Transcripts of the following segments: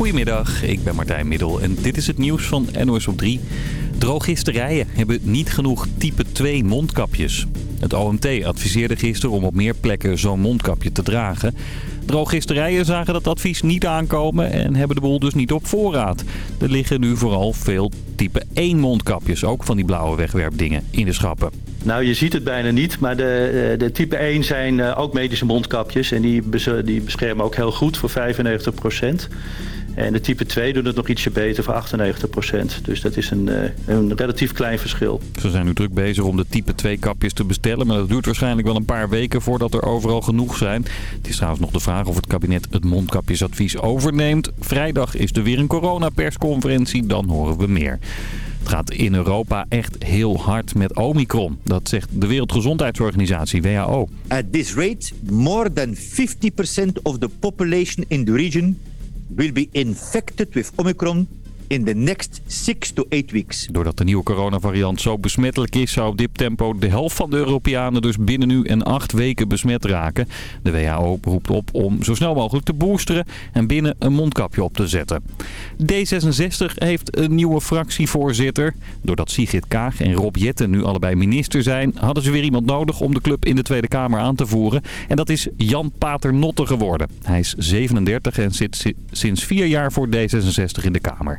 Goedemiddag, ik ben Martijn Middel en dit is het nieuws van NOS op 3. Drogisterijen hebben niet genoeg type 2 mondkapjes. Het OMT adviseerde gisteren om op meer plekken zo'n mondkapje te dragen. Drogisterijen zagen dat advies niet aankomen en hebben de boel dus niet op voorraad. Er liggen nu vooral veel type 1 mondkapjes, ook van die blauwe wegwerpdingen, in de schappen. Nou, je ziet het bijna niet, maar de, de type 1 zijn eh, ook medische mondkapjes en die, die beschermen ook heel goed voor 95 procent. En de type 2 doet het nog ietsje beter voor 98%. Dus dat is een, eh, een relatief klein verschil. Ze zijn nu druk bezig om de type 2 kapjes te bestellen. Maar dat duurt waarschijnlijk wel een paar weken voordat er overal genoeg zijn. Het is trouwens nog de vraag of het kabinet het mondkapjesadvies overneemt. Vrijdag is er weer een coronapersconferentie. Dan horen we meer. Het gaat in Europa echt heel hard met Omicron. Dat zegt de Wereldgezondheidsorganisatie, WHO. At this rate, more than 50% of the population in the region will be infected with Omicron in the next 6 to 8 weeks. Doordat de nieuwe coronavariant zo besmettelijk is, zou op dit tempo de helft van de Europeanen dus binnen nu en acht weken besmet raken. De WHO roept op om zo snel mogelijk te boosteren en binnen een mondkapje op te zetten. D66 heeft een nieuwe fractievoorzitter. Doordat Sigrid Kaag en Rob Jetten nu allebei minister zijn, hadden ze weer iemand nodig om de club in de Tweede Kamer aan te voeren. En dat is Jan Paternotte geworden. Hij is 37 en zit sinds vier jaar voor D66 in de Kamer.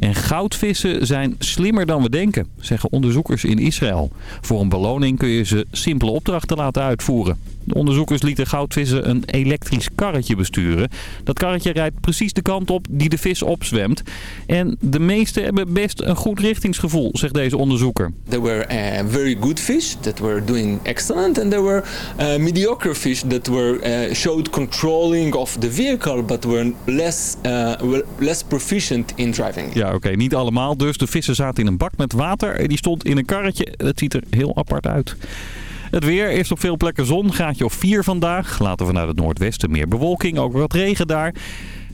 En goudvissen zijn slimmer dan we denken, zeggen onderzoekers in Israël. Voor een beloning kun je ze simpele opdrachten laten uitvoeren. De onderzoekers lieten goudvissen een elektrisch karretje besturen. Dat karretje rijdt precies de kant op die de vis opzwemt. En de meeste hebben best een goed richtingsgevoel, zegt deze onderzoeker. There were uh, very good fish that were doing excellent and there were uh, mediocre fish that were uh, showed controlling of the vehicle but were less less proficient in driving. Ja, oké, niet allemaal dus. De vissen zaten in een bak met water en die stond in een karretje. Dat ziet er heel apart uit. Het weer is op veel plekken zon, gaatje of 4 vandaag. Later vanuit het noordwesten meer bewolking, ook wat regen daar.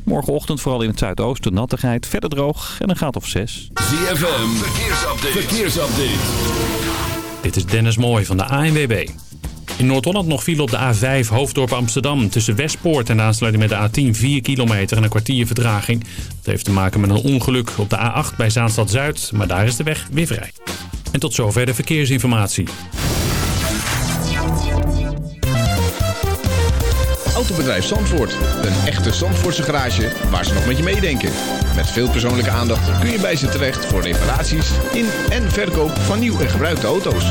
Morgenochtend vooral in het zuidoosten nattigheid, verder droog en een gaat of 6. ZFM, verkeersupdate. verkeersupdate. Dit is Dennis Mooij van de ANWB. In Noord-Holland nog viel op de A5 Hoofddorp Amsterdam. Tussen Westpoort en de aansluiting met de A10 4 kilometer en een kwartier vertraging. Dat heeft te maken met een ongeluk op de A8 bij Zaanstad Zuid. Maar daar is de weg weer vrij. En tot zover de verkeersinformatie. Autobedrijf Zandvoort. Een echte Zandvoortse garage waar ze nog met je meedenken. Met veel persoonlijke aandacht kun je bij ze terecht voor reparaties in en verkoop van nieuw en gebruikte auto's.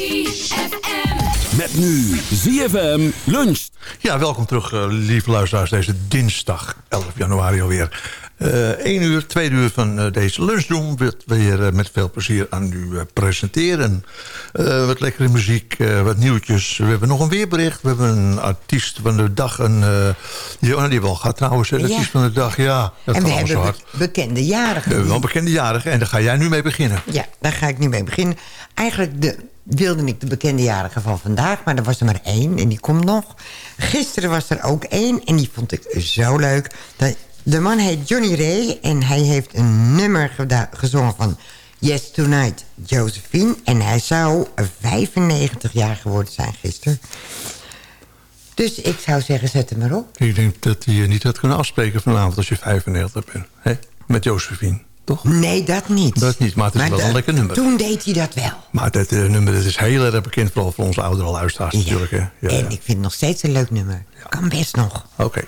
ZFM. Met nu ZFM lunch. Ja, welkom terug, eh, lieve luisteraars, deze dinsdag 11 januari alweer. Eén uur, twee uur van eh, deze lunchroom wordt weer met veel plezier aan u presenteren. Eh, wat lekkere muziek, eh, wat nieuwtjes. We hebben nog een weerbericht. We hebben een artiest van de dag. Een, eh, die, oh, die al gehad trouwens, hè, Ja. artiest van de dag. Ja, dat en we zo hebben hard. be- bekende jarigen. We hebben wel bekende jarigen en daar ga jij nu mee beginnen. Ja, daar ga ik nu mee beginnen. Eigenlijk de, wilde ik de bekende jarigen van vandaag, maar er was er maar één en die komt nog. Gisteren was er ook één en die vond ik zo leuk. De, man heet Johnny Ray en hij heeft een nummer gezongen van Yes Tonight, Josephine. En hij zou 95 jaar geworden zijn gisteren. Dus ik zou zeggen, zet hem maar op. Ik denk dat hij je niet had kunnen afspreken vanavond als je 95 bent. Hè? Met Josephine, toch? Nee, dat niet. Dat niet, maar het is wel een lekker nummer. Toen deed hij dat wel. Maar dat eh, nummer dat is heel erg bekend, vooral voor onze oudere luisteraars Ja. natuurlijk. Hè? Ja, en ja. ik vind het nog steeds een leuk nummer. Kan best nog. Oké.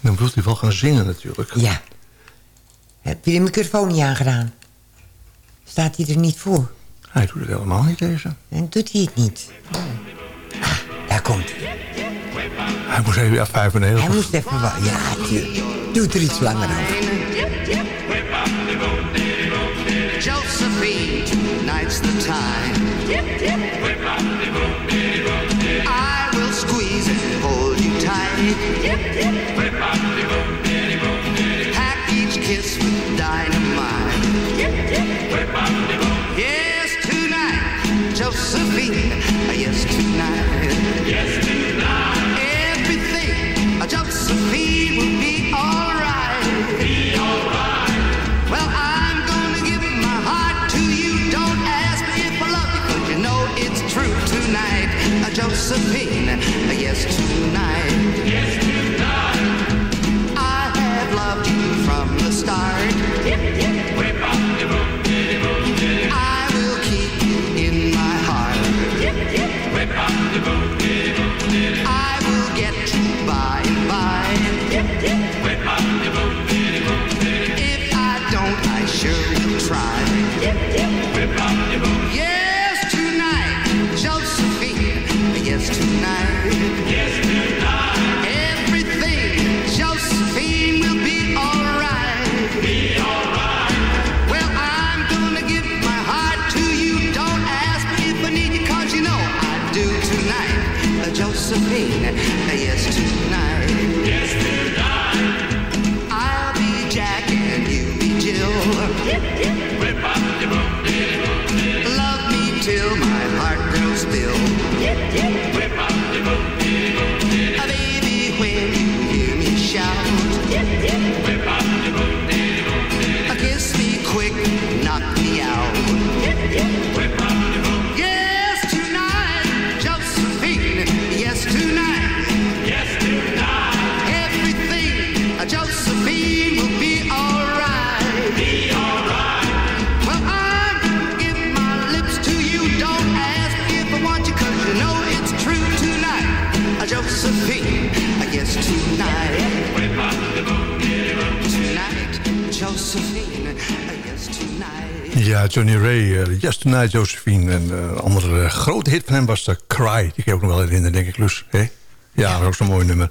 Dan moet hij wel gaan zingen natuurlijk. Ja. Heb je de microfoon niet aangedaan? Staat hij er niet voor? Hij doet het helemaal niet, deze. En doet hij het niet? Ah, daar komt hij. Hij moest even, ja, 95. Hij moest even. Ja. Doet er iets langer over. Tonight's the time. I will squeeze and hold you tight. Pack each kiss with dynamite. Yes, tonight, Josephine. Yes, tonight. Josephine, yes, Ja, Johnny Ray, eh, Yes Tonight, Josephine. En eh, een andere grote hit van hem was de Cry. Die kan je ook nog wel herinneren, denk ik, Lus. Hè? Ja, dat is ook zo'n mooi nummer.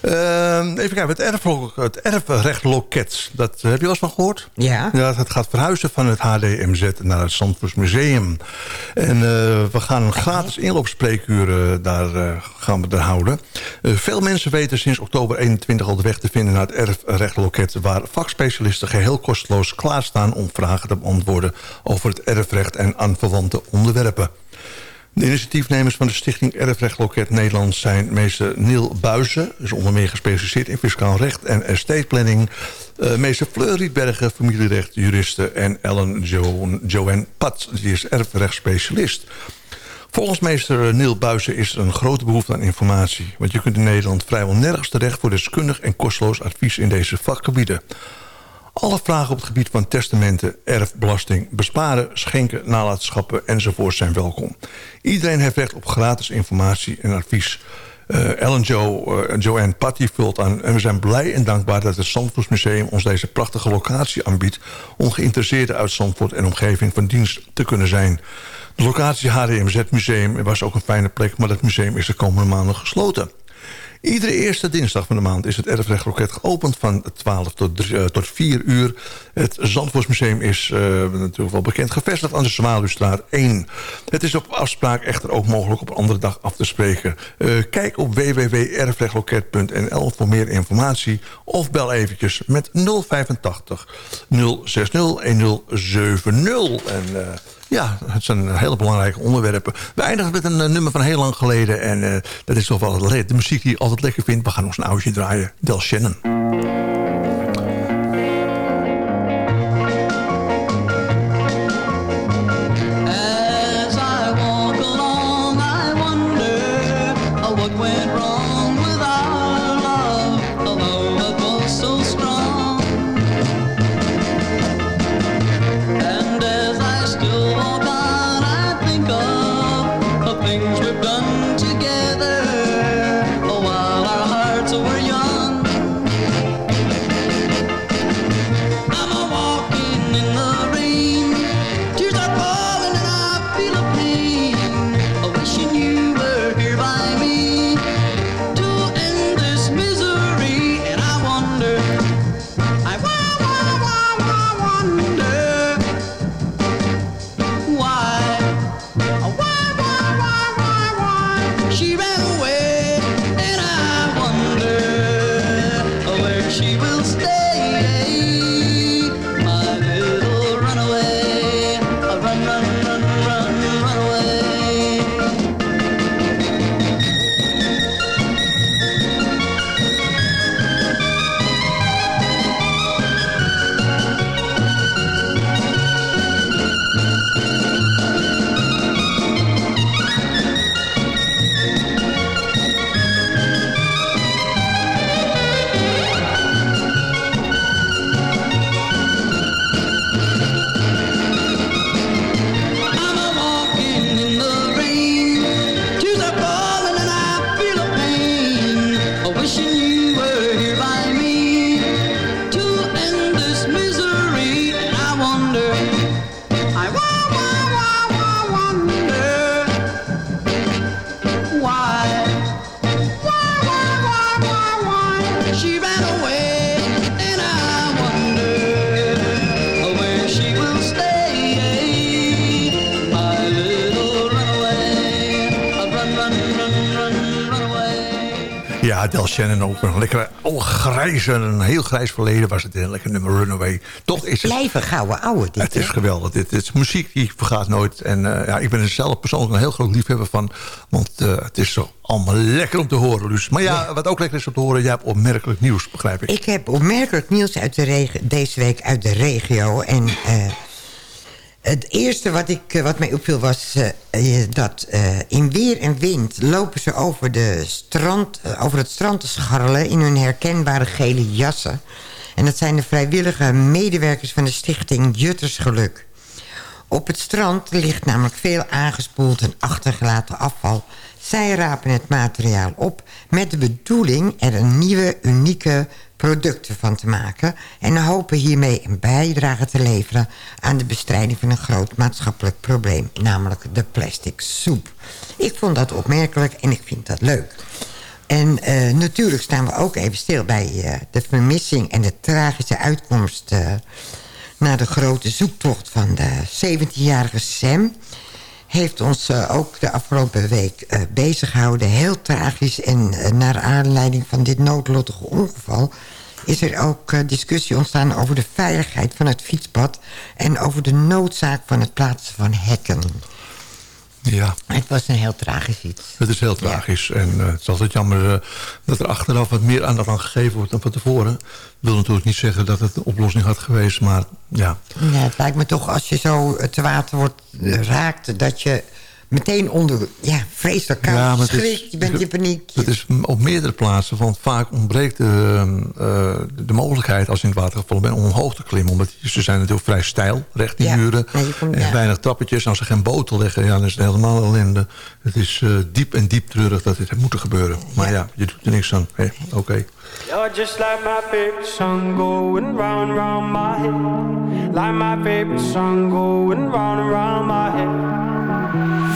Ehm, even kijken, het, erf, het erfrechtloket. Dat eh, heb je wel eens van gehoord? Ja. Ja, het gaat verhuizen van het HDMZ naar het Zandvoors Museum. En eh, we gaan een gratis inloopspreekuur eh, daar eh, gaan we er houden. Veel mensen weten sinds oktober 21 al de weg te vinden naar het erfrechtloket... waar vakspecialisten geheel kosteloos klaarstaan om vragen te beantwoorden... over het erfrecht en aanverwante onderwerpen. De initiatiefnemers van de Stichting Erfrechtloket Nederland zijn meester Neil Buizen... is onder meer gespecialiseerd in fiscaal recht en estate planning... Uh, meester Fleur Rietbergen, familierecht, juriste... en Ellen jo Joanne Pat, die is erfrechtsspecialist. Volgens meester Neil Buizen is er een grote behoefte aan informatie... want je kunt in Nederland vrijwel nergens terecht... voor deskundig en kosteloos advies in deze vakgebieden. Alle vragen op het gebied van testamenten, erfbelasting, besparen, schenken, nalatenschappen enzovoort zijn welkom. Iedereen heeft recht op gratis informatie en advies. Uh, Ellen Joe, uh, Joanne Patty vult aan en we zijn blij en dankbaar dat het Zandvoort Museum ons deze prachtige locatie aanbiedt om geïnteresseerden uit Zandvoort en omgeving van dienst te kunnen zijn. De locatie HDMZ Museum was ook een fijne plek, maar het museum is de komende maanden gesloten. Iedere eerste dinsdag van de maand is het erfrechtloket geopend van 12 tot, 3, uh, tot 4 uur. Het Zandvoortsmuseum is uh, natuurlijk wel bekend gevestigd aan de Zwaluwstraat 1. Het is op afspraak echter ook mogelijk op andere dag af te spreken. Uh, kijk op www.erfrechtloket.nl voor meer informatie of bel eventjes met 085 060 1070. En ja, het zijn hele belangrijke onderwerpen. We eindigen met een uh, nummer van heel lang geleden. En uh, dat is toch wel de muziek die je altijd lekker vindt. We gaan ons een oudje draaien. Del Shannon. Del Shannon ook een lekker al grijs en een heel grijs verleden was het een lekker nummer Runaway. Toch is het... Blijven gouden ouwe dit, Het is geweldig. Dit, dit is muziek die vergaat nooit. En eh, ja, ik ben er zelf persoonlijk een heel groot liefhebber van. Want eh, het is zo allemaal lekker om te horen. Dus. Maar ja, wat ook lekker is om te horen... jij hebt opmerkelijk nieuws, begrijp ik. Ik heb opmerkelijk nieuws uit de deze week uit de regio. En eh, het eerste wat, ik, eh, wat mij opviel was eh, eh, dat in weer en wind... lopen ze over, de strand, over het strand te scharrelen in hun herkenbare gele jassen. En dat zijn de vrijwillige medewerkers van de stichting Juttersgeluk. Op het strand ligt namelijk veel aangespoeld en achtergelaten afval. Zij rapen het materiaal op met de bedoeling er een nieuwe, unieke producten van te maken... en hopen hiermee een bijdrage te leveren aan de bestrijding van een groot maatschappelijk probleem... namelijk de plastic soep. Ik vond dat opmerkelijk en ik vind dat leuk. En eh, natuurlijk staan we ook even stil bij eh, de vermissing en de tragische uitkomst... eh, na de grote zoektocht van de 17-jarige Sam... heeft ons eh, ook de afgelopen week eh bezig gehouden. Heel tragisch. En eh, naar aanleiding van dit noodlottige ongeval... is er ook discussie ontstaan over de veiligheid van het fietspad... en over de noodzaak van het plaatsen van hekken. Ja. Het was een heel tragisch iets. Het is heel tragisch. En eh, het is altijd jammer eh, dat er achteraf wat meer aandacht aan gegeven wordt dan van tevoren. Dat wil natuurlijk niet zeggen dat het een oplossing had geweest. Maar ja, Ja, het lijkt me toch als je zo te water wordt eh, raakt... dat je meteen onder... Ja, vreselijk koud, Ja, is- schrikt, je bent in paniek. Het is op meerdere plaatsen, want vaak ontbreekt de, eh, de mogelijkheid... als je in het water gevallen bent om omhoog te klimmen. Omdat ze zijn natuurlijk vrij steil, recht die Ja, muren. komt- en ja. weinig trappetjes. En als er geen boten liggen, ja, dan is het helemaal ellende. Het is eh, diep en diep treurig dat dit heeft moeten gebeuren. Maar ja, je doet er niks aan. Hey, Oké. You're just like my favorite song going round and round my head. Like my favorite song going round and round my head.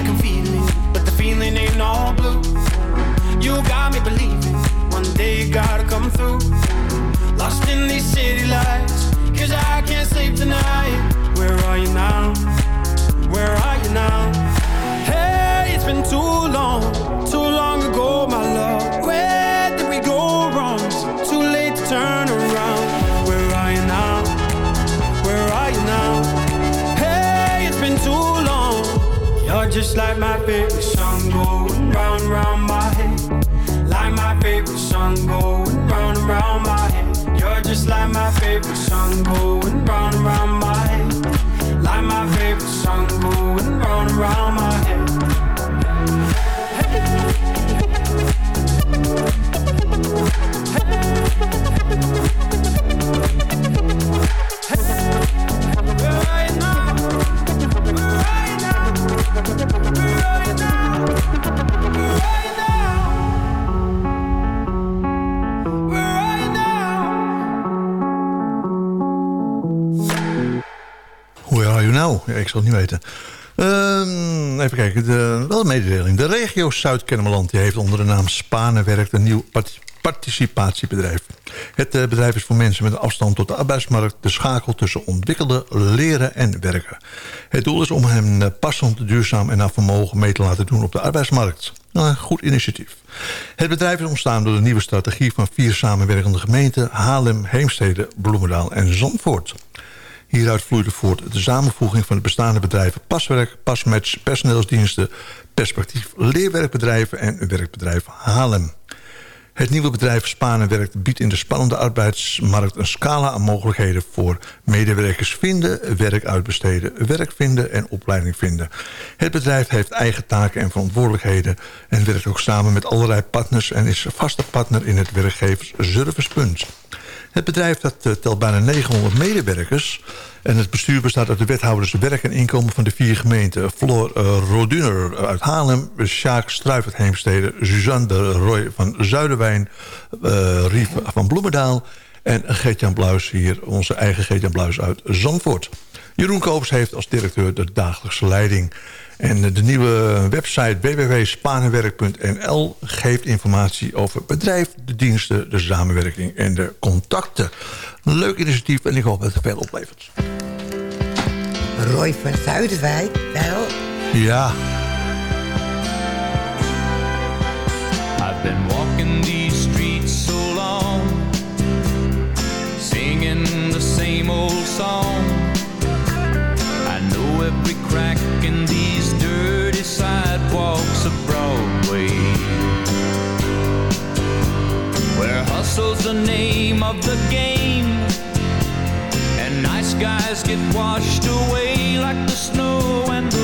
I can feel but the feeling ain't all blue. You got me believing one day you gotta come through. Favorite song going round and round my. Like my favorite song going round and round my Ik zal het niet weten. Ehm, even kijken, de, wel een mededeling. De regio Zuid-Kennemerland heeft onder de naam Spanenwerk een nieuw part- participatiebedrijf. Het eh, bedrijf is voor mensen met een afstand tot de arbeidsmarkt... de schakel tussen ontwikkelen, leren en werken. Het doel is om hen eh, passend, duurzaam en naar vermogen mee te laten doen op de arbeidsmarkt. Nou, een goed initiatief. Het bedrijf is ontstaan door de nieuwe strategie van vier samenwerkende gemeenten... Haarlem, Heemstede, Bloemendaal en Zandvoort. Hieruit vloeide voort de samenvoeging van de bestaande bedrijven Paswerk, Pasmatch, Personeelsdiensten, Perspectief Leerwerkbedrijven en Werkbedrijf Haarlem. Het nieuwe bedrijf Spaan en Werk biedt in de spannende arbeidsmarkt een scala aan mogelijkheden voor medewerkers vinden, werk uitbesteden, werk vinden en opleiding vinden. Het bedrijf heeft eigen taken en verantwoordelijkheden en werkt ook samen met allerlei partners en is vaste partner in het werkgeversservicepunt. Het bedrijf dat, eh, telt bijna 900 medewerkers. En het bestuur bestaat uit de wethouders werk en inkomen van de vier gemeenten. Floor uh, Roduner uit Haarlem, Sjaak Struivert Heemstede... Suzanne de Roy van Zuiderwijn, uh, Rief van Bloemendaal... en Geert-Jan Bluis hier, onze eigen Geert-Jan Bluis uit Zandvoort. Jeroen Koops heeft als directeur de dagelijkse leiding... En de nieuwe website www.spanenwerk.nl geeft informatie over het bedrijf, de diensten, de samenwerking en de contacten. Een leuk initiatief en ik hoop dat het veel oplevert. Roy van Zuiderwijk, wel. Ja, the name of the game, and nice guys get washed away like the snow and the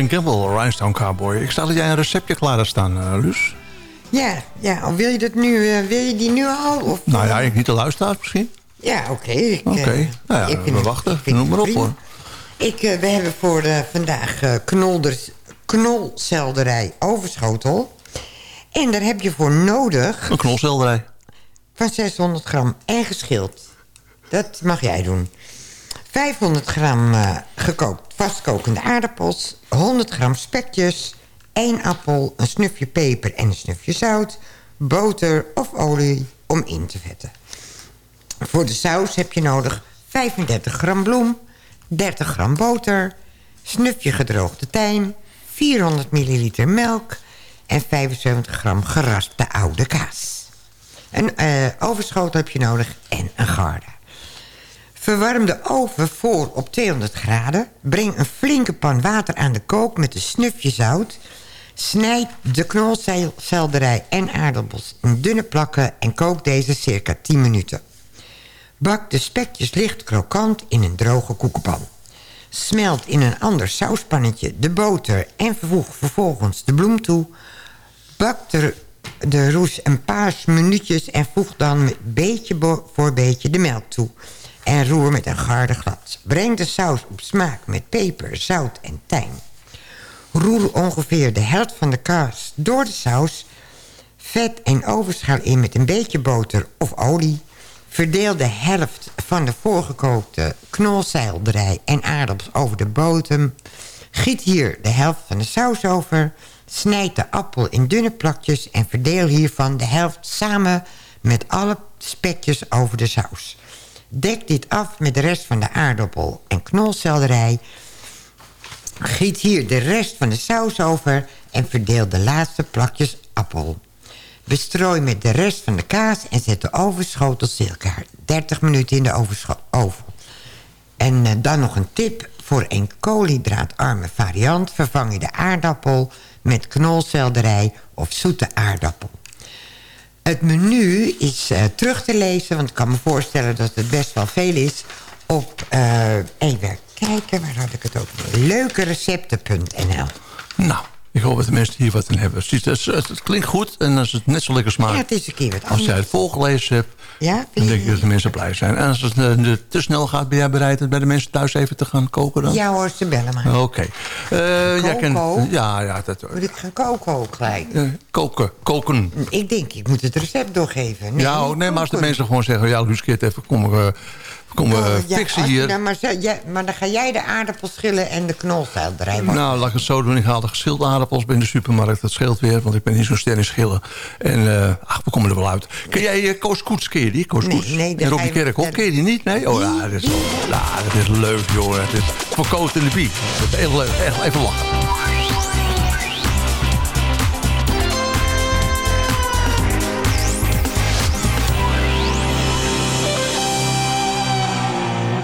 Campbell, Rhinestone Cowboy. Ik sta dat jij een receptje klaar hebt staan, eh, Luus. Ja, ja, wil je, dat nu, eh, wil je die nu al? Of, Nou ja, ik niet de luisteraars misschien. Ja, oké. ik, Oké, eh, nou ja, we wachten. Noem maar op hoor. Ik, eh, we hebben voor eh, vandaag eh knolders, knolselderij overschotel. En daar heb je voor nodig Een knolselderij. van 600 gram en geschild. Dat mag jij doen. 500 gram eh, gekookt vastkokende aardappels. 100 gram spekjes. 1 appel, een snufje peper en een snufje zout. Boter of olie om in te vetten. Voor de saus heb je nodig 35 gram bloem, 30 gram boter, snufje gedroogde tijm, 400 milliliter melk en 75 gram geraspte oude kaas. Een overschotel heb je nodig en een garde. Verwarm de oven voor op 200 graden. Breng een flinke pan water aan de kook met een snufje zout. Snijd de knolselderij en aardappels in dunne plakken... en kook deze circa 10 minuten. Bak de spekjes licht krokant in een droge koekenpan. Smelt in een ander sauspannetje de boter en voeg vervolgens de bloem toe. Bak de, de roes een paar minuutjes en voeg dan beetje voor beetje de melk toe. En roer met een garde glad. Breng de saus op smaak met peper, zout en tijm. Roer ongeveer de helft van de kaas door de saus. Vet en overschaal in met een beetje boter of olie. Verdeel de helft van de voorgekookte knolselderij en aardappels over de bodem. Giet hier de helft van de saus over. Snijd de appel in dunne plakjes en verdeel hiervan de helft samen met alle spekjes over de saus. Dek dit af met de rest van de aardappel en knolselderij. Giet hier de rest van de saus over en verdeel de laatste plakjes appel. Bestrooi met de rest van de kaas en zet de ovenschotel circa 30 minuten in de oven. En eh, dan nog een tip. Voor een koolhydraatarme variant vervang je de aardappel met knolselderij of zoete aardappel. Het menu is eh, terug te lezen, want ik kan me voorstellen dat het best wel veel is. Op, eh, even kijken, waar had ik het ook? Leukerecepten.nl Nou, ik hoop dat de mensen hier wat in hebben. Het, is- het, het klinkt goed en als het net zo lekker smaakt... Ja, het is een keer wat Als jij het volgelezen hebt, Ja, dan denk ik dat de mensen blij zijn. En als het eh, te snel gaat, ben jij bereid het bij de mensen thuis even te gaan koken dan? Ja hoor, ze bellen maar. Oké. Eh, jij kent- Coco? Ja, ja, dat Moet ik gaan koken ook gelijk? Eh, koken, koken. Ik denk, ik moet het recept doorgeven. ja, oh, nee, maar als de mensen gewoon zeggen... ja, Luus, keert even, kom, kom we Oh, ja, fixen hier. dan maar, ja, maar dan ga jij de aardappels schillen en de knolselderij maken. Nou, laat ik het zo doen. Ik haal de geschilde aardappels bij de supermarkt. Dat scheelt weer, want ik ben niet zo'n ster in schillen. En eh, ach, we komen er wel uit. Ken jij uh, Koos Koets, je die? Koos Nee, Koets? nee, en Robbie Kerkhoff, je die niet? Nee? Oh ja, dat is, ja, dat is leuk, joh. Het is voor Koos en de Bie. Dat is echt leuk. Echt even lachen.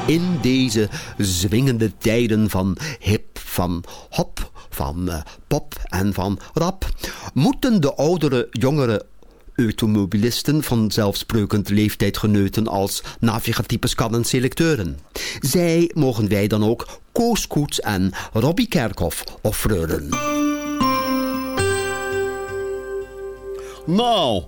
In deze zwingende tijden van hip, van hop, van eh, pop en van rap... moeten de oudere, jongere automobilisten van zelfsprekend leeftijdgenoten als navigatypes kannen selecteuren. Zij mogen wij dan ook Koos Koets en Robbie Kerkhoff offreuren. Nou,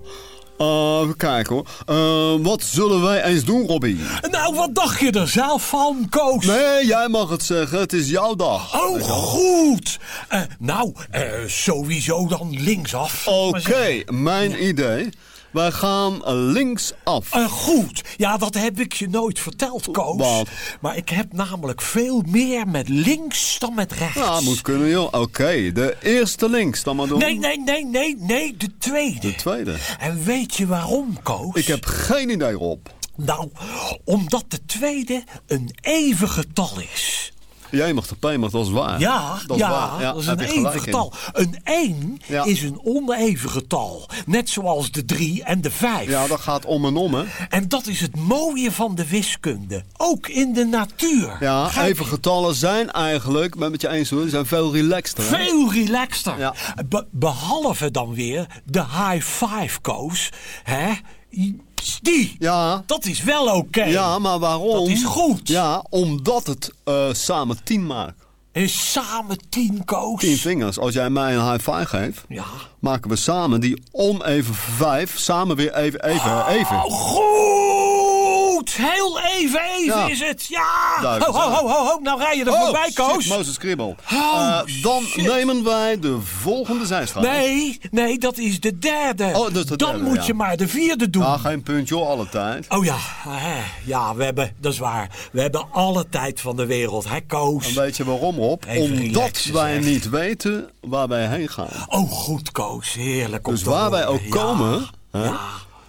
eh, even kijken hoor. Eh, wat zullen wij eens doen, Robbie? Nou, wat dacht je er zelf van, Koos? Nee, jij mag het zeggen. Het is jouw dag. Oh, goed. Eh, nou, sowieso dan linksaf. Oké, mijn idee. Wij gaan linksaf. Eh, goed. Ja, dat heb ik je nooit verteld, Koos. Wat? Maar ik heb namelijk veel meer met links dan met rechts. Ja, moet kunnen joh. Oké, de eerste links dan maar doen. Nee, nee, nee, nee, nee, de tweede. De tweede. En weet je waarom, Koos? Ik heb geen idee, Rob. Nou, omdat de tweede een even getal is. Jij mag de P, maar dat is waar. Ja, dat is, ja, waar. Ja, dat is een even getal. Een 1 Ja. is een oneven getal. Net zoals de 3 en de 5. Ja, dat gaat om en om, hè? En dat is het mooie van de wiskunde. Ook in de natuur. Ja, je? even getallen zijn eigenlijk, ben met je eens hoor, zijn veel relaxter. hè? Veel relaxter. Be- behalve dan weer de high five, Koos. Hè? Die. Ja. Dat is wel oké. Ja, maar waarom? Dat is goed. Ja, omdat het eh, samen tien maakt. Is samen tien, Koos. Tien vingers. Als jij mij een high five geeft, Ja. maken we samen die oneven vijf samen weer even, even, Oh, even. Goed! Heel even, even Ja. is het. Ja! Ho, ho, ho, ho, ho. Nou rij je er Oh, voorbij, shit, Koos. Mozes Kribbel. Oh, Eh, dan nemen wij de volgende zijstraat. Nee, nee, dat is de derde. Oh, dat is de Dan derde, moet ja. je maar de vierde doen. Ja, geen puntje alle tijd. Oh ja, hè, ja, we hebben, dat is waar. We hebben alle tijd van de wereld, hè, Koos? En weet je waarom? Even Omdat wij niet weten waar wij heen gaan. Oh, goed, Koos. Heerlijk Dus waar wij ook komen, hè, ja.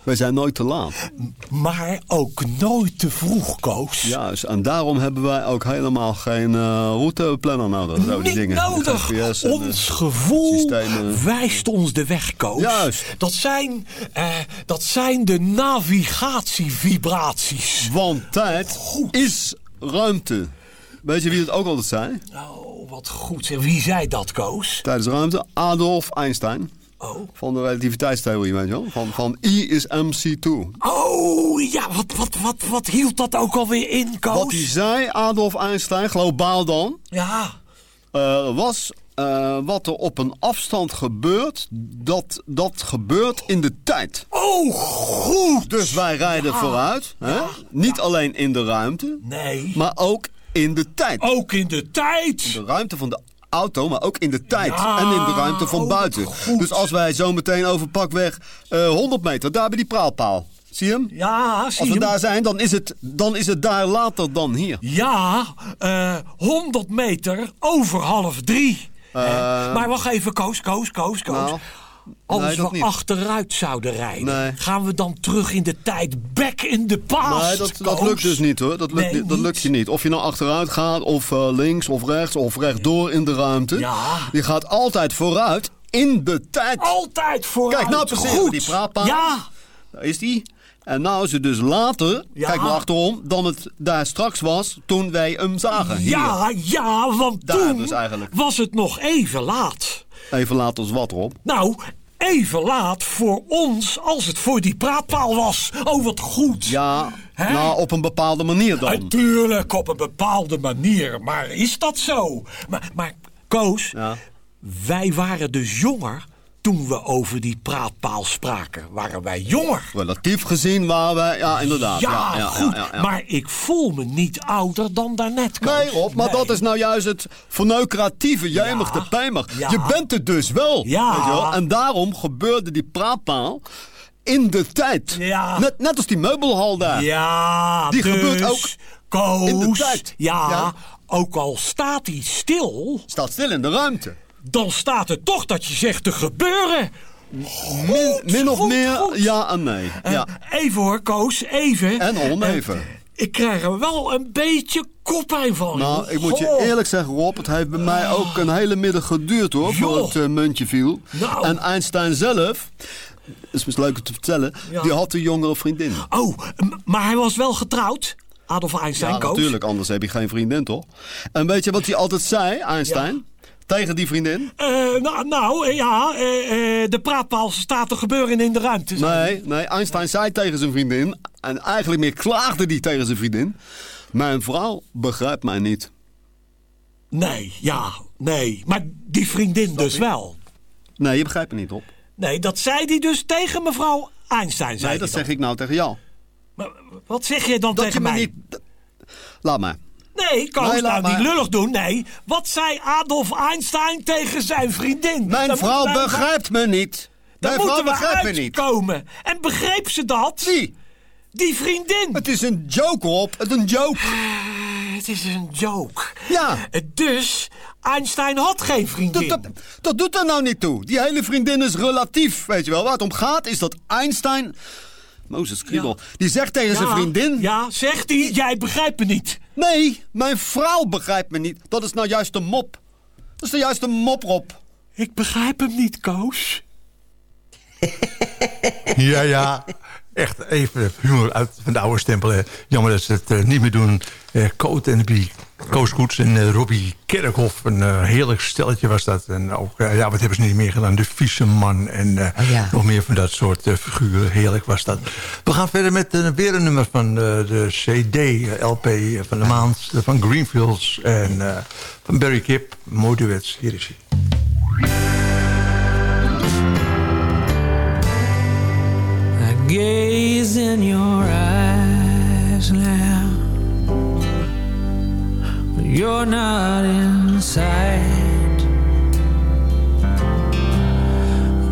Wij zijn nooit te laat. Maar ook nooit te vroeg, Koos. Juist, en daarom hebben wij ook helemaal geen eh, routeplanner nodig. Zo, die Niet dingen. nodig. GPS en, eh, Ons gevoel systemen. wijst ons de weg, Koos. Juist. Dat zijn, eh, dat zijn de navigatievibraties. Want tijd is ruimte. Weet je wie het ook altijd zei? Oh, wat goed. Wie zei dat, Koos? Tijdens ruimte Adolf Einstein. Oh. Van de relativiteitstheorie, weet je wel? Van, van I is MC2. Oh, ja, wat, wat, wat, wat hield dat ook alweer in, Koos? Wat hij zei, Adolf Einstein, globaal dan, Ja. eh, was eh, wat er op een afstand gebeurt, dat, dat gebeurt in de tijd. Oh, goed. Dus wij rijden Ja. vooruit, hè? niet alleen in de ruimte, Nee. maar ook in de tijd. Ook in de tijd. De ruimte van de auto, maar ook in de tijd. Ja, en in de ruimte van oh, buiten. goed. Dus als wij zo meteen over pakweg eh 100 meter, daar bij die praalpaal. Zie je hem? Ja, zie Als je we hem? daar zijn, dan is, het, dan is het daar later dan hier. Ja, eh 100 meter over half drie. Eh, maar wacht even, Koos, Koos, Koos, Koos. Nou, Als nee, dat we niet. achteruit zouden rijden, Nee. gaan we dan terug in de tijd, back in the past, Nee, dat, dat lukt dus niet hoor. Dat lukt, Nee, dat lukt je niet. Of je nou achteruit gaat, of eh, links of rechts, of rechtdoor in de ruimte. Ja. Je gaat altijd vooruit in de tijd. Altijd vooruit. Kijk, nou Goed. die praatpaal. Ja. Daar is die. En nou is het dus later, Ja. kijk maar achterom, dan het daar straks was toen wij hem zagen. Hier. Ja, ja, want Daar toen dus eigenlijk. was het nog even laat. Even later als wat erop. Nou, even laat voor ons als het voor die praatpaal was. Oh, wat goed. Ja, Hè? nou op een bepaalde manier dan. Natuurlijk, op een bepaalde manier. Maar is dat zo? Maar, maar Koos, Ja. wij waren dus jonger toen we over die praatpaal spraken. Waren wij jonger? Relatief gezien waren wij, ja inderdaad. Ja, ja, ja, goed. ja, ja. Maar ik voel me niet ouder dan daarnet, Koos. Nee, Rob, maar Nee. dat is nou juist het verneukeratieve, jemig Ja. de pijmer. Ja. Je bent het dus wel. Ja. Weet je wel? En daarom gebeurde die praatpaal in de tijd. Ja. Net, net als die meubelhal daar. Ja, Die dus, gebeurt ook Koos, in de tijd. Ja, Ja. ook al staat hij stil, Staat stil in de ruimte. Dan staat er toch dat je zegt te gebeuren. Min, min of goed, meer goed. ja en nee. Eh, ja. Even hoor, Koos, even. En oneven. Eh, ik krijg er wel een beetje koppijn van. Nou, ik moet je eerlijk zeggen, Rob, het heeft bij mij ook een hele middag geduurd hoor, voor Joh. het eh, muntje viel. Nou. En Einstein zelf, is misschien leuk te vertellen, Ja. die had een jongere vriendin. Oh, maar hij was wel getrouwd, Adolf Einstein, Ja, Koos. natuurlijk, anders heb je geen vriendin toch? En weet je wat hij altijd zei, Einstein? Tegen die vriendin? Eh, nou, nou, eh, ja, eh, de praatpaal staat te gebeuren in de ruimte. Nee, nee, Einstein zei tegen zijn vriendin, en eigenlijk meer klaagde hij tegen zijn vriendin. Mijn vrouw begrijpt mij niet. Nee, ja, nee. Maar die vriendin dus wel. Nee, je begrijpt me niet op. Nee, dat zei hij dus tegen mevrouw Einstein. Zei Nee, dat zeg ik nou tegen jou. Maar wat zeg je dan Dat je tegen me mij? niet... Laat maar. Nee, Koos, Nee, laat nou niet lullig doen. Nee, wat zei Adolf Einstein tegen zijn vriendin? Mijn vrouw wij- begrijpt me niet. Daar Mijn vrouw begrijpt me niet. uitkomen. En begreep ze dat? Wie? Die vriendin. Het is een joke, Rob. Het is een joke. Eh, Het is een joke. Ja. Dus, Einstein had geen vriendin. Dat, dat, dat doet er nou niet toe. Die hele vriendin is relatief, weet je wel. Waar het om gaat is dat Einstein... Mozes Kriebel. Die zegt tegen zijn vriendin... Ja, zegt hij, jij begrijpt me niet. Nee, mijn vrouw begrijpt me niet. Dat is nou juist de mop. Dat is nou juist de mop, Rob. Ik begrijp hem niet, Koos. Ja, ja. Echt even humor uit van de oude stempel. hè. Jammer dat ze het eh, niet meer doen. Eh Coat en Bie, Koos Koets en eh, Robbie Kerkhoff. Een eh, heerlijk stelletje was dat. En ook, eh, ja, wat hebben ze niet meer gedaan? De vieze man en Oh, ja. nog meer van dat soort eh, figuren. Heerlijk was dat. We gaan verder met weer een nummer van eh, de CD, LP van de maand. van Greenfields en eh, van Barry Kip. Mooi duets. Hier is hij. I gaze in your eyes you're not in sight.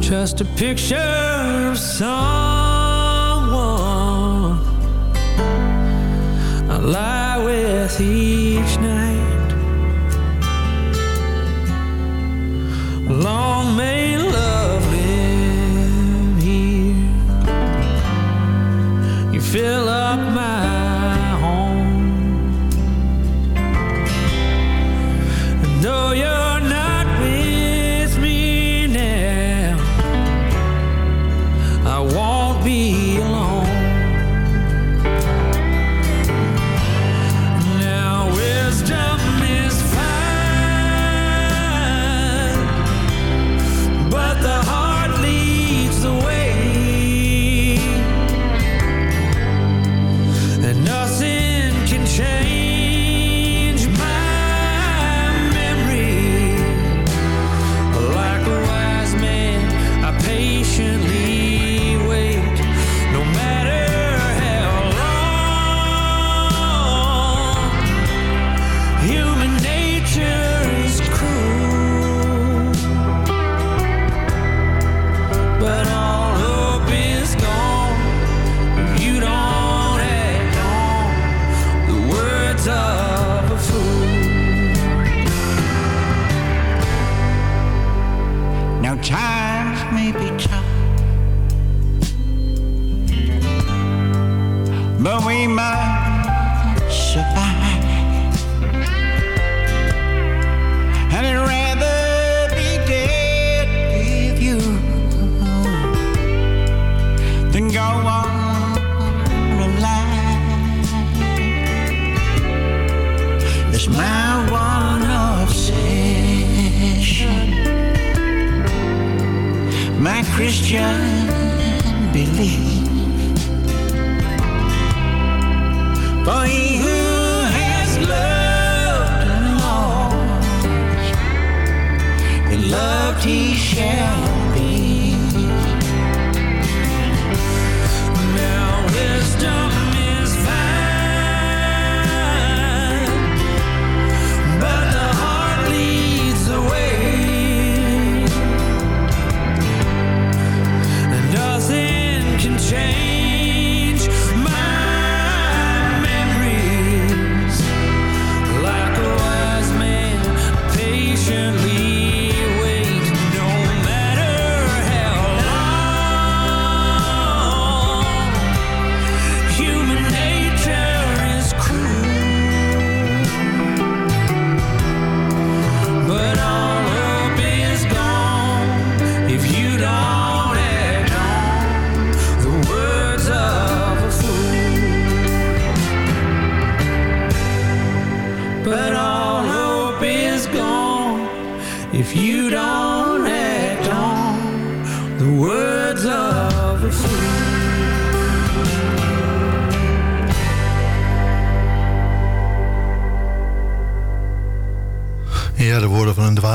Just a picture of someone I lie with each night. Long may love live here not my Though you're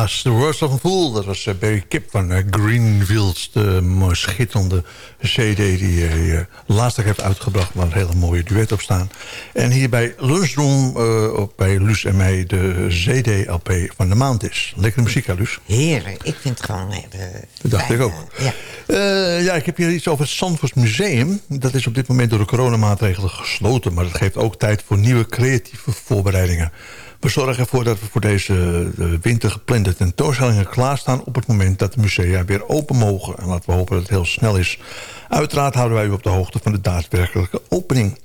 dwaas. The Words of a Fool. Dat was eh, Barry Kip van eh, Greenfields. De mooie schitterende cd die hij eh, laatst heeft uitgebracht. Waar een hele mooie duet op staan. En hier bij Lunchroom, bij Luus en mij, de CD-LP van de maand is. Lekkere muziek, hè, Luus? Heerlijk. Ik vind het gewoon... Uh, Dat dacht ik ook. Ja. Ja, ik heb hier iets over het Zandvoort Museum. Dat is op dit moment door de coronamaatregelen gesloten. Maar dat geeft ook tijd voor nieuwe creatieve voorbereidingen. We zorgen ervoor dat we voor deze eh, winter geplande tentoonstellingen klaarstaan... op het moment dat de musea weer open mogen. En laten we hopen dat het heel snel is. Uiteraard houden wij u op de hoogte van de daadwerkelijke opening.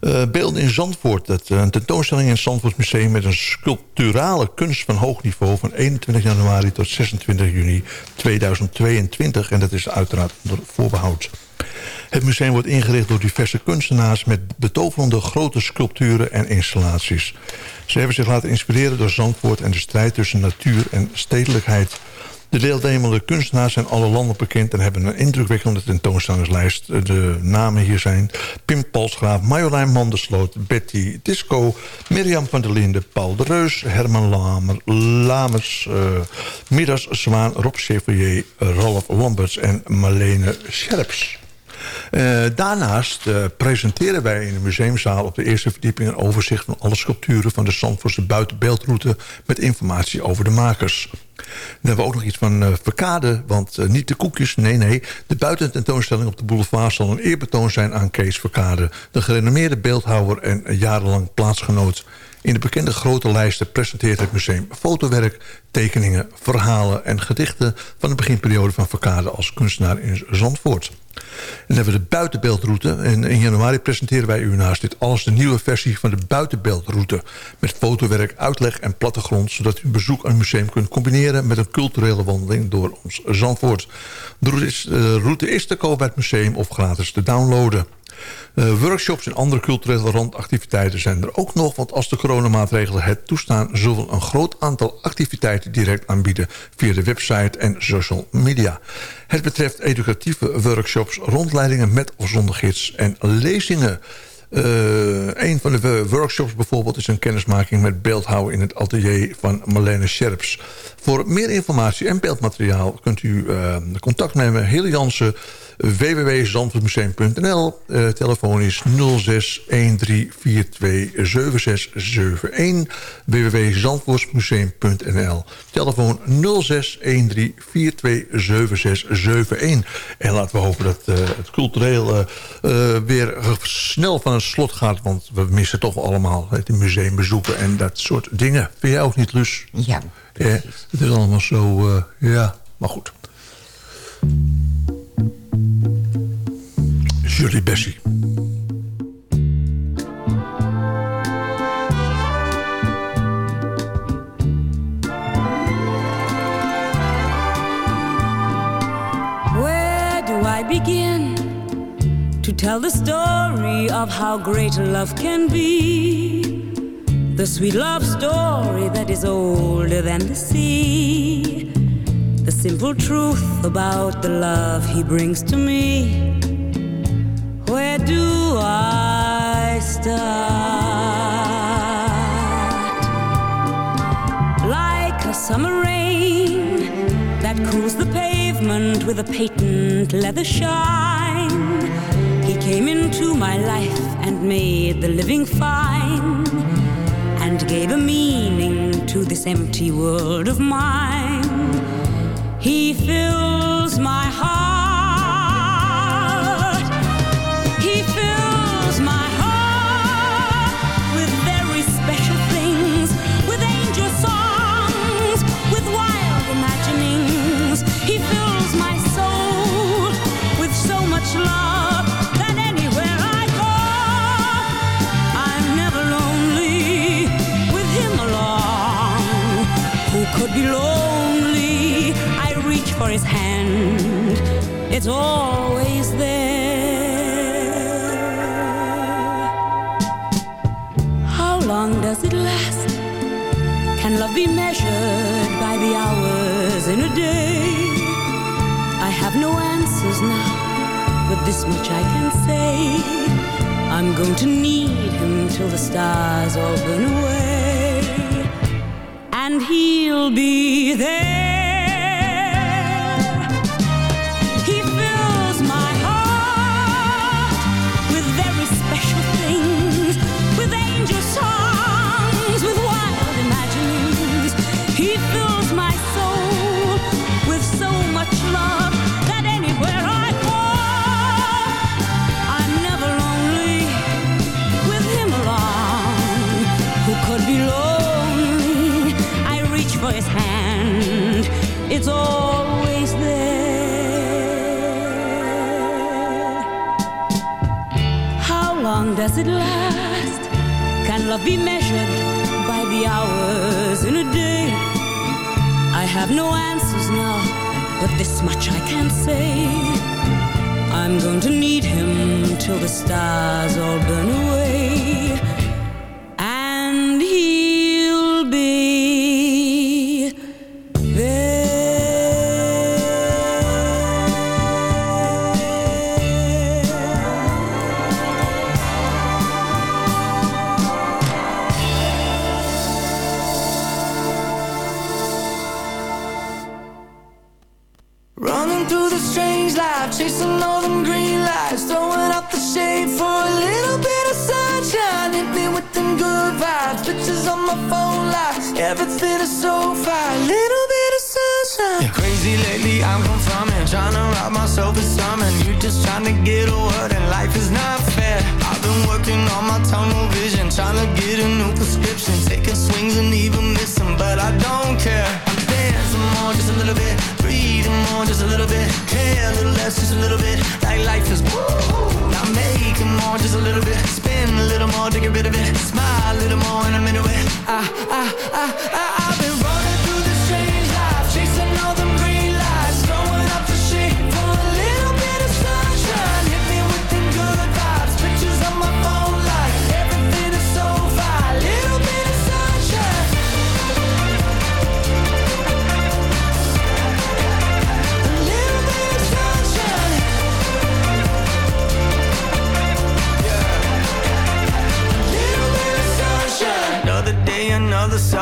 Eh, beelden in Zandvoort. Dat, eh, een tentoonstelling in het Zandvoort Museum... met een sculpturale kunst van hoog niveau... van 21 januari tot 26 juni 2022. En dat is uiteraard onder voorbehoud. Het museum wordt ingericht door diverse kunstenaars... met betoverende grote sculpturen en installaties. Ze hebben zich laten inspireren door Zandvoort... en de strijd tussen natuur en stedelijkheid... De deelnemende kunstenaars zijn alle landen bekend... en hebben een indrukwekkende tentoonstellingslijst. De namen hier zijn Pim Palsgraaf, Marjolein Mandersloot... Betty Disco, Mirjam van der Linden, Paul de Reus... Herman Lamer, Lamers, uh, Midas Zwaan, Rob Chevalier... Ralf Lamberts en Marlene Scherps. Uh, daarnaast uh, presenteren wij in de museumzaal op de eerste verdieping... een overzicht van alle sculpturen van de Zandvoortse buitenbeeldroute... met informatie over de makers. Dan hebben we ook nog iets van uh, Verkade, want niet de koekjes, nee, nee. De buitententoonstelling op de boulevard zal een eerbetoon zijn aan Kees Verkade... de gerenommeerde beeldhouwer en jarenlang plaatsgenoot. In de bekende grote lijsten presenteert het museum fotowerk, tekeningen, verhalen en gedichten... van de beginperiode van Verkade als kunstenaar in Zandvoort. Dan hebben we de buitenbeeldroute. En in januari presenteren wij u naast dit alles de nieuwe versie van de buitenbeeldroute. Met fotowerk, uitleg en plattegrond. Zodat u een bezoek aan het museum kunt combineren met een culturele wandeling door ons Zandvoort. De route is, de route is te koop bij het museum of gratis te downloaden. Uh, workshops en andere culturele randactiviteiten zijn er ook nog... want als de coronamaatregelen het toestaan... zullen we een groot aantal activiteiten direct aanbieden... via de website en social media. Het betreft educatieve workshops, rondleidingen met of zonder gids... en lezingen... Uh, een van de workshops bijvoorbeeld is een kennismaking met beeldhouwen in het atelier van Marlene Scherps. Voor meer informatie en beeldmateriaal kunt u uh, contact nemen. Hele Jansen, www.zandvoortmuseum.nl. Uh, telefoon is 0613427671. www.zandvoortmuseum.nl. Telefoon 0613427671. En laten we hopen dat uh, het cultureel uh, weer snel van het slot gaat. Want we missen toch allemaal het museum bezoeken en dat soort dingen. Vind jij ook niet, Lus? Ja. Het is allemaal zo, ja, maar goed. Julie Bessie. Where do I begin to tell the story of how great love can be? The sweet love story that is older than the sea. The simple truth about the love he brings to me. Where do I start? Like a summer rain that cools the pavement with a patent leather shine. He came into my life and made the living fine and gave a meaning to this empty world of mine. He fills my heart. His hand, it's always there. How long does it last? Can love be measured by the hours in a day? I have no answers now, but this much I can say. I'm going to need him till the stars all burn away. And he'll be there. Does it last? Can love be measured by the hours in a day? I have no answers now, but this much I can say. I'm going to need him till the stars all burn away. Smile a little more and I'm into it. I, I, I, I, I've been running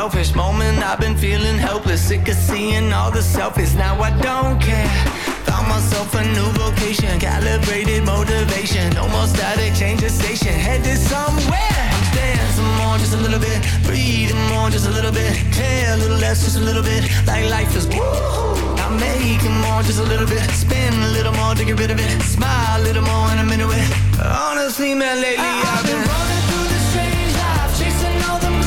selfish moment. I've been feeling helpless, sick of seeing all the selfies. Now I don't care. Found myself a new vocation, calibrated motivation. No more static, change the station, headed somewhere. I'm staying some more, just a little bit. Breathing more, just a little bit. Care a little less, just a little bit. Like life is woo. I'm making more, just a little bit. Spin a little more to get rid of it. Smile a little more and I'm into it. Honestly, man, lately I've been running through the strange life, chasing all them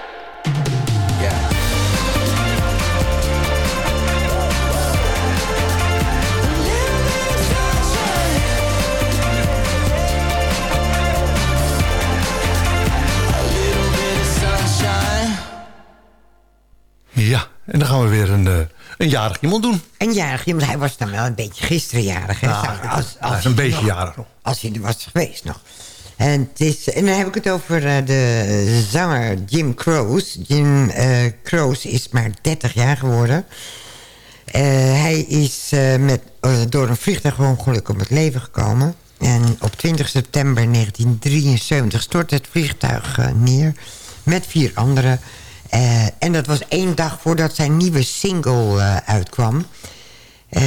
Een, jarig iemand doen. Een jarig iemand, hij was dan wel een beetje gisteren jarig. hè. Als- is een beetje nog- jarig. Als hij er was geweest nog. En, het is, en dan heb ik het over eh, de zanger Jim Croce. Jim Croce is maar 30 jaar geworden. Eh, hij is met, door een vliegtuigongeluk om het leven gekomen. En op 20 september 1973 stortte het vliegtuig neer met vier anderen. Eh, en dat was één dag voordat zijn nieuwe single eh, uitkwam. Eh,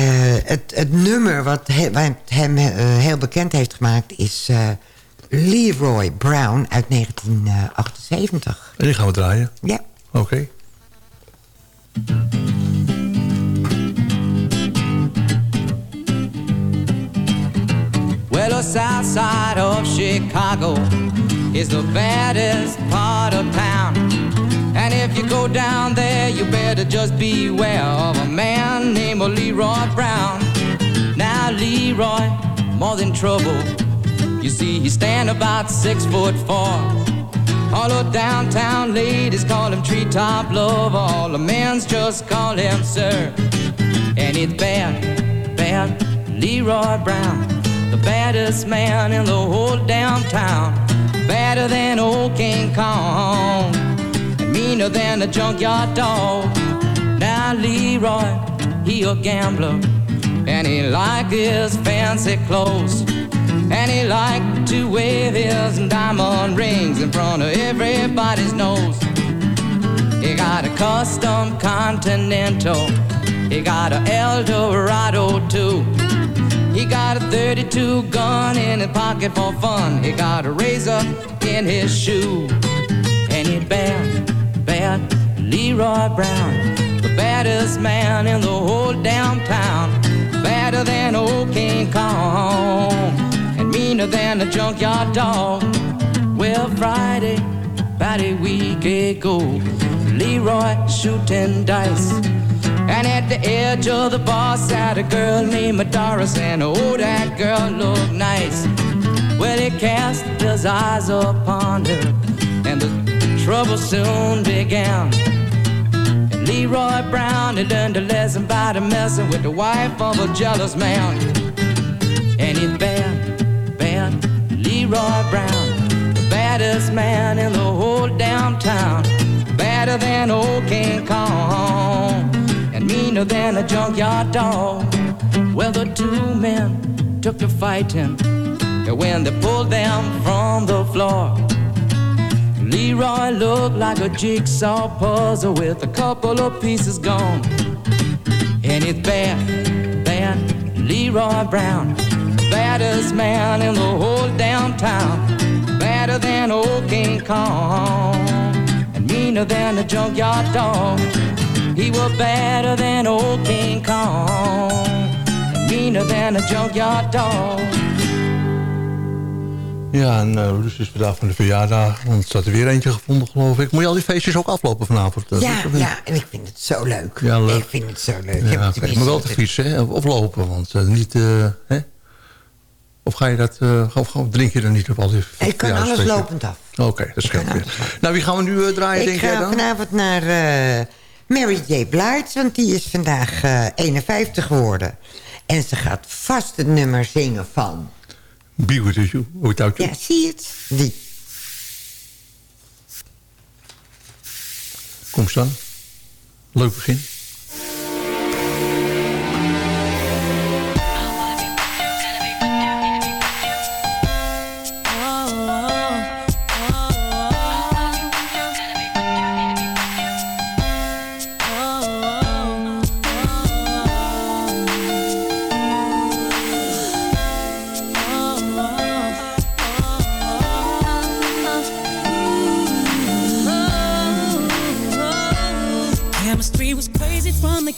het, het nummer wat, he- wat hem heel bekend heeft gemaakt is eh, Leroy Brown uit 1978. En die gaan we draaien. Ja. Oké. Well, the south side of Chicago is the baddest part of town. And if you go down there, you better just beware of a man named Leroy Brown. Now, Leroy, more than trouble. You see, he stand about six foot four. All the downtown ladies call him treetop lover. All the men's just call him sir. And it's bad, bad Leroy Brown. The baddest man in the whole downtown. Better than old King Kong. Meaner than a junkyard dog. Now Leroy, he a gambler. And he like his fancy clothes. And he like to wave his diamond rings in front of everybody's nose. He got a custom Continental. He got a Eldorado too. He got a 32 gun in his pocket for fun. He got a razor in his shoe. And he bad, Leroy Brown. The baddest man in the whole downtown. Better than old King Kong. And meaner than a junkyard dog. Well, Friday, about a week ago, Leroy shooting dice. And at the edge of the bar sat a girl named Doris, and oh, that girl looked nice. Well, he cast his eyes upon her, and the trouble soon began. And Leroy Brown had learned a lesson by the messing with the wife of a jealous man. And he's bad, bad Leroy Brown, the baddest man in the whole downtown. Better than old King Kong, and meaner than a junkyard dog. Well, the two men took to fighting and when they pulled them from the floor. Leroy looked like a jigsaw puzzle with a couple of pieces gone. And it's bad, bad, Leroy Brown, baddest man in the whole downtown, badder than old King Kong, and meaner than a junkyard dog. He was badder than old King Kong, and meaner than a junkyard dog. Ja, en uh, dus is vandaag van de verjaardag. Want er staat er weer eentje gevonden, geloof ik. Moet je al die feestjes ook aflopen vanavond? eh, Ja, ja, en ik vind het zo leuk. Ja, leuk. Ik vind het zo leuk. Ik Ja, heb oké. tenminste- Maar wel te fietsen, hè? Of, lopen, want eh, niet... eh, hè? Of ga je dat... of, drink je er niet op al die Ik kan alles lopend af. Oké, dat scheelt weer. Nou, wie gaan we nu draaien, Ik denk jij ga dan? vanavond naar Mary J. Blige, want die is vandaag eh, 51 geworden. En ze gaat vast het nummer zingen van... Be with you, without you. Ja, zie je het? Die. Kom staan. Leuk begin.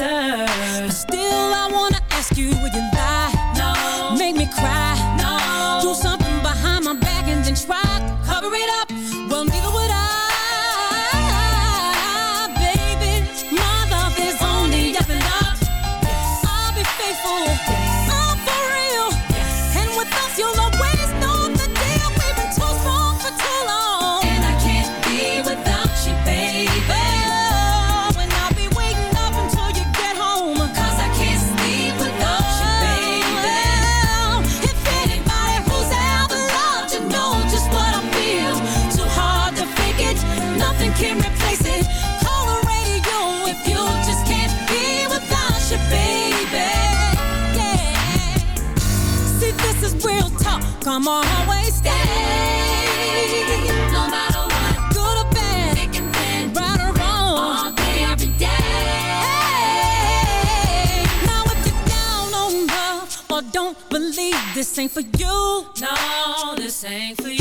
answer. Ain't for you, no, this ain't for you. You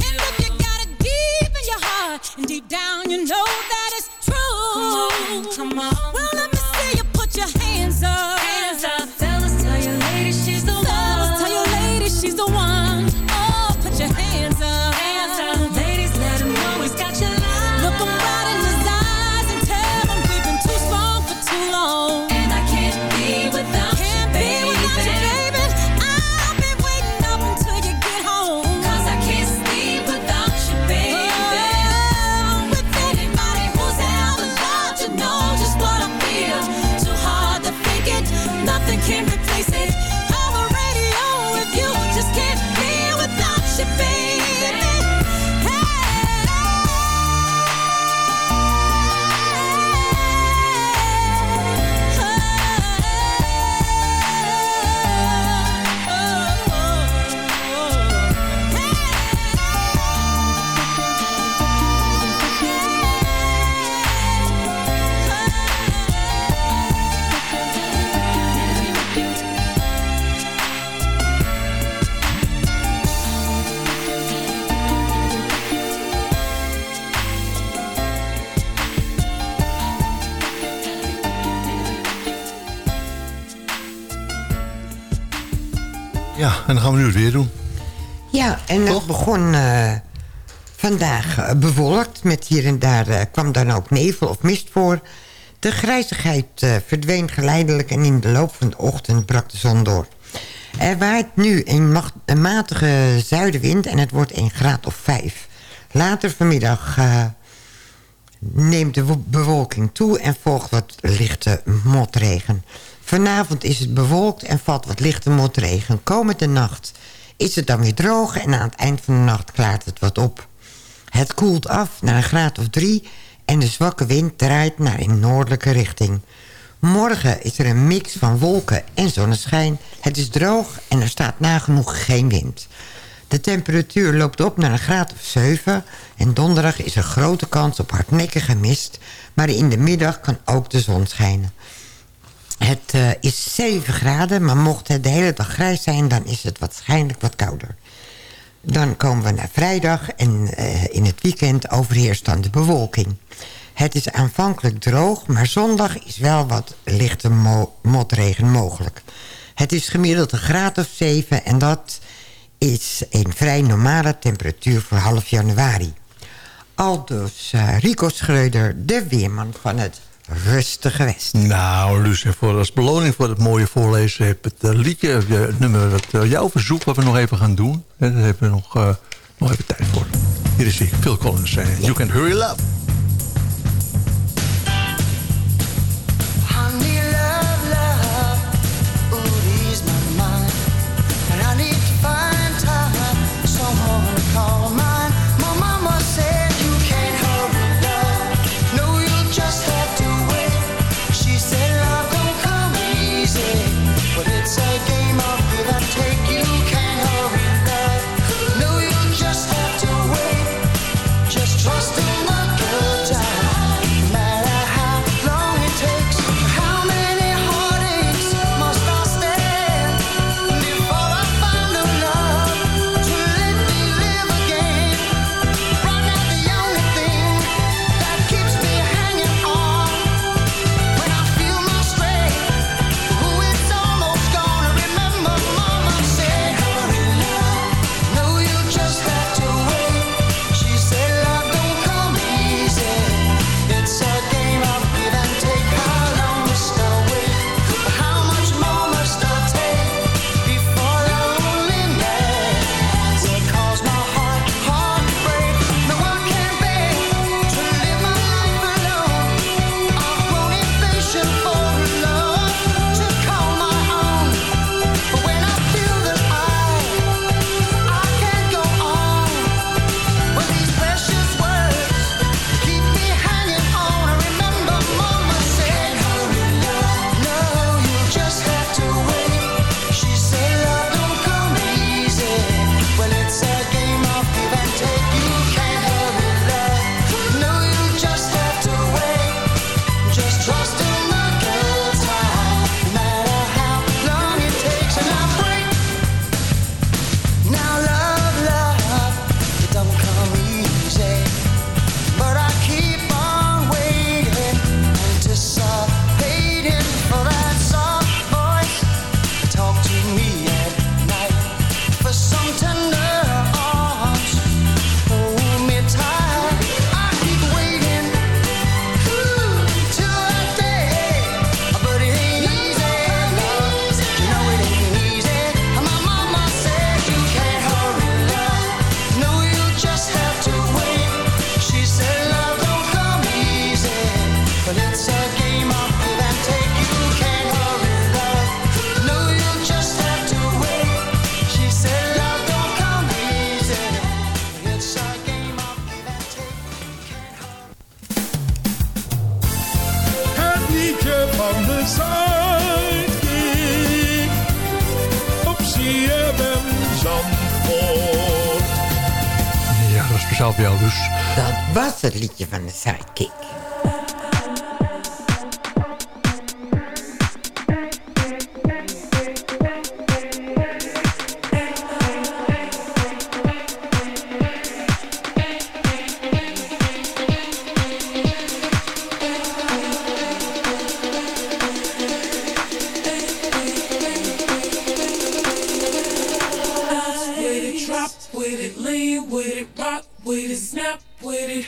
gaan we nu weer doen. Ja, en het begon eh, vandaag eh, bewolkt. Met hier en daar eh, kwam dan ook nevel of mist voor. De grijzigheid verdween geleidelijk en in de loop van de ochtend brak de zon door. Er waait nu een, een matige zuidenwind en het wordt een graad of vijf. Later vanmiddag neemt de wo- bewolking toe en volgt wat lichte motregen. Vanavond is het bewolkt en valt wat lichte motregen. Komende nacht is het dan weer droog en aan het eind van de nacht klaart het wat op. Het koelt af naar een graad of drie en de zwakke wind draait naar een noordelijke richting. Morgen is er een mix van wolken en zonneschijn. Het is droog en er staat nagenoeg geen wind. De temperatuur loopt op naar een graad of 7 en donderdag is er grote kans op hardnekkige mist, maar in de middag kan ook de zon schijnen. Het eh, is 7 graden, maar mocht het de hele dag grijs zijn... dan is het waarschijnlijk wat kouder. Dan komen we naar vrijdag en eh, in het weekend overheerst dan de bewolking. Het is aanvankelijk droog, maar zondag is wel wat lichte mo- motregen mogelijk. Het is gemiddeld een graad of 7 en dat is een vrij normale temperatuur voor half januari. Aldus eh, Rico Schreuder, de weerman van het rustige West. Nou, Luus, voor, als beloning voor het mooie voorlezen... heb het eh, liedje, eh, het nummer dat eh, jouw verzoek... wat we nog even gaan doen. Daar hebben we nog, nog even tijd voor. Hier is hij, Phil Collins. You Can Hurry Love. With it, rock with it, snap with it.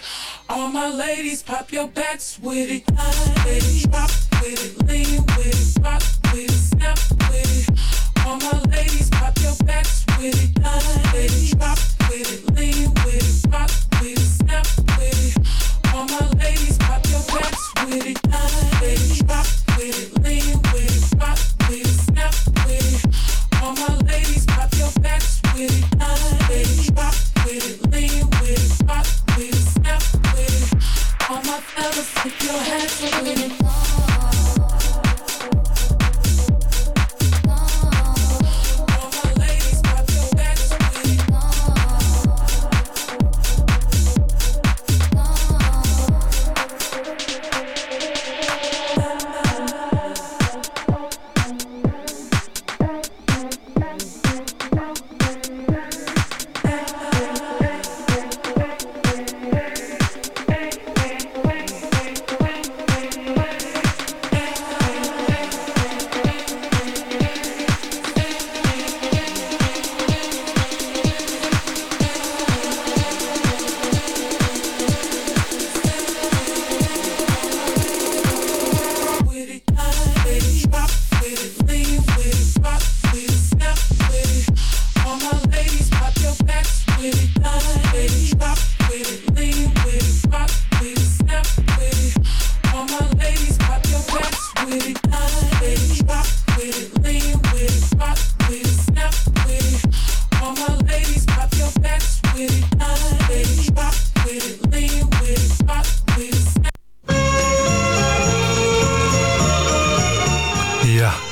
All my ladies, pop your backs with it. With it, rock with it, lean with it, rock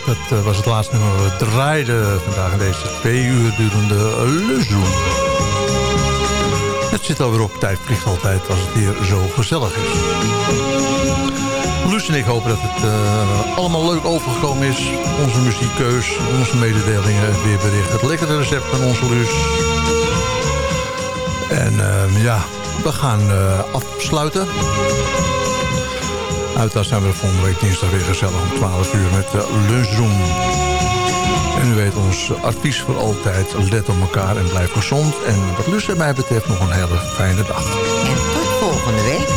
dat eh, was het laatste nummer. We draaiden vandaag deze twee uur durende lunchroom. Het zit alweer op. Tijd vliegt altijd als het hier zo gezellig is. Luus en ik hopen dat het eh, allemaal leuk overgekomen is. Onze muziekkeus, onze mededelingen, het weerbericht, het lekkere recept van onze Luus. En eh, ja, we gaan eh, afsluiten. Uiteraard zijn we volgende week dinsdag weer gezellig om 12 uur met de lunchroom. En u weet ons advies voor altijd. Let op elkaar en blijf gezond. En wat Luus en mij betreft nog een hele fijne dag. En tot volgende week.